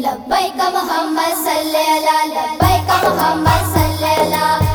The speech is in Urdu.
لبیک محمد صلی اللہ لبیک محمد صلی اللہ.